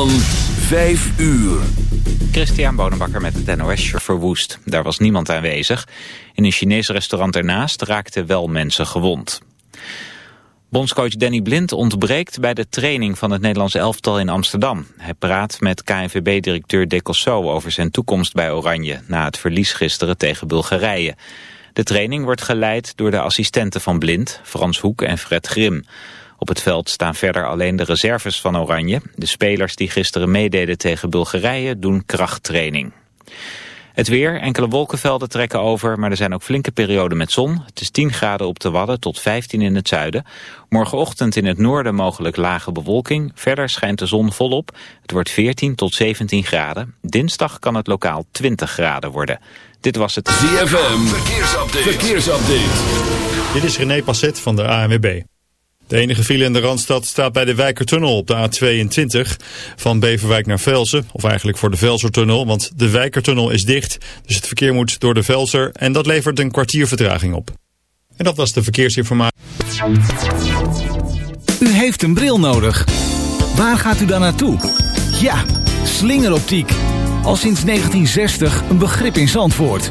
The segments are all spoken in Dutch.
Van 5 uur. Christian Bonenbakker met het NOS verwoest. Daar was niemand aanwezig. In een Chinees restaurant ernaast raakten wel mensen gewond. Bondscoach Danny Blind ontbreekt bij de training van het Nederlandse elftal in Amsterdam. Hij praat met KNVB-directeur Decosso over zijn toekomst bij Oranje... na het verlies gisteren tegen Bulgarije. De training wordt geleid door de assistenten van Blind, Frans Hoek en Fred Grim... Op het veld staan verder alleen de reserves van Oranje. De spelers die gisteren meededen tegen Bulgarije doen krachttraining. Het weer, enkele wolkenvelden trekken over, maar er zijn ook flinke perioden met zon. Het is 10 graden op de Wadden tot 15 in het zuiden. Morgenochtend in het noorden mogelijk lage bewolking. Verder schijnt de zon volop. Het wordt 14 tot 17 graden. Dinsdag kan het lokaal 20 graden worden. Dit was het ZFM, verkeersupdate. verkeersupdate. Dit is René Passet van de ANWB. De enige file in de Randstad staat bij de Wijkertunnel op de A22 van Beverwijk naar Velsen. Of eigenlijk voor de Velsertunnel, want de Wijkertunnel is dicht. Dus het verkeer moet door de Velser en dat levert een kwartier vertraging op. En dat was de verkeersinformatie. U heeft een bril nodig. Waar gaat u dan naartoe? Ja, slingeroptiek. Al sinds 1960 een begrip in Zandvoort.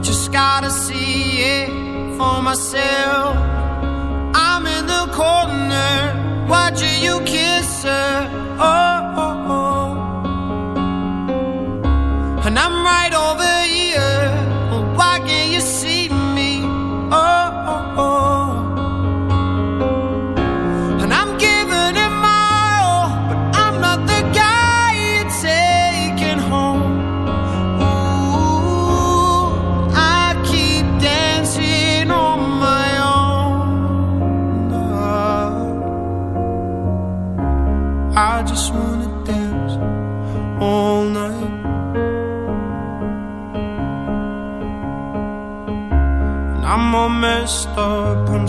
just gotta see it for myself.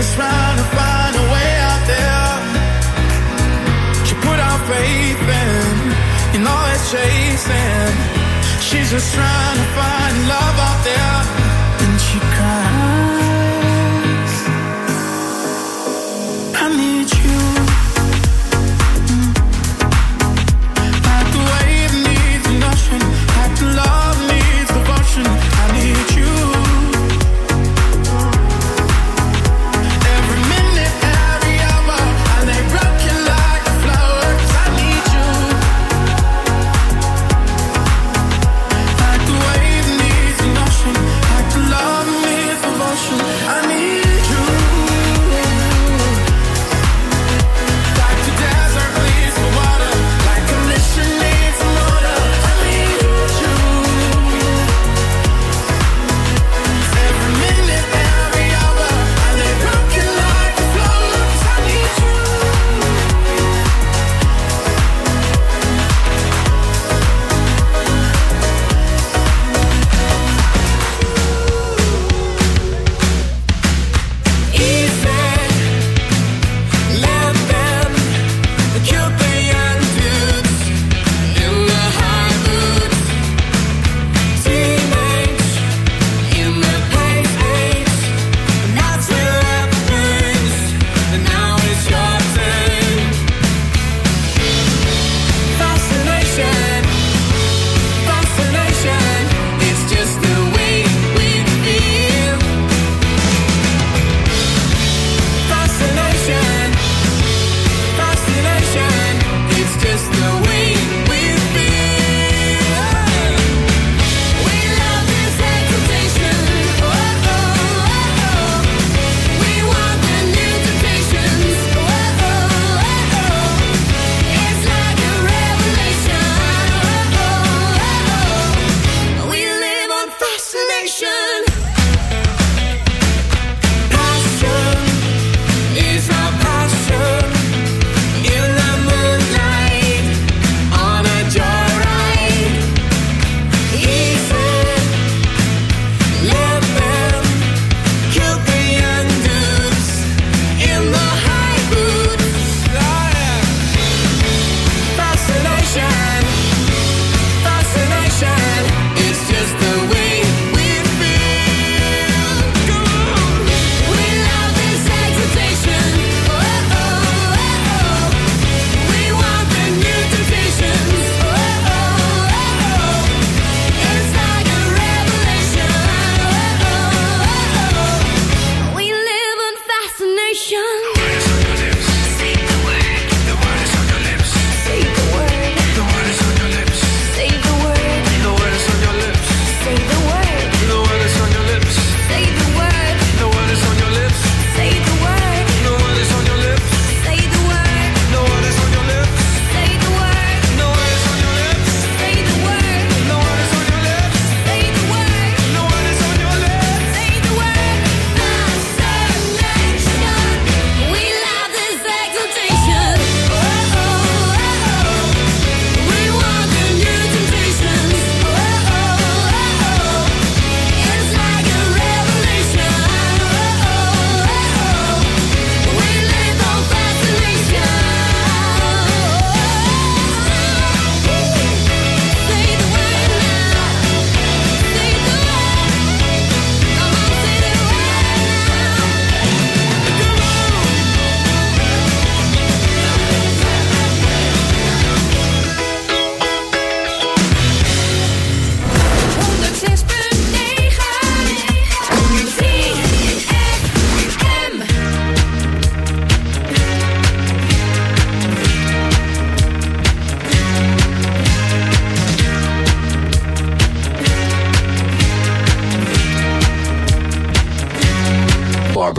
just trying to find a way out there. She put out faith in, you know it's chasing. She's just trying to find love out there.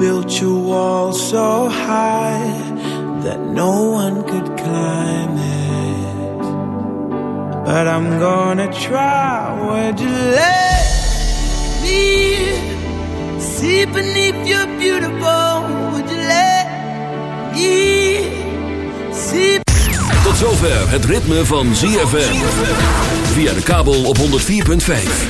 Built your wall so high that no one could climb it. But I'm gonna try. Would you let me see beneath your beautiful? Would you let me see? Tot zover het ritme van ZFM. Via de kabel op 104.5.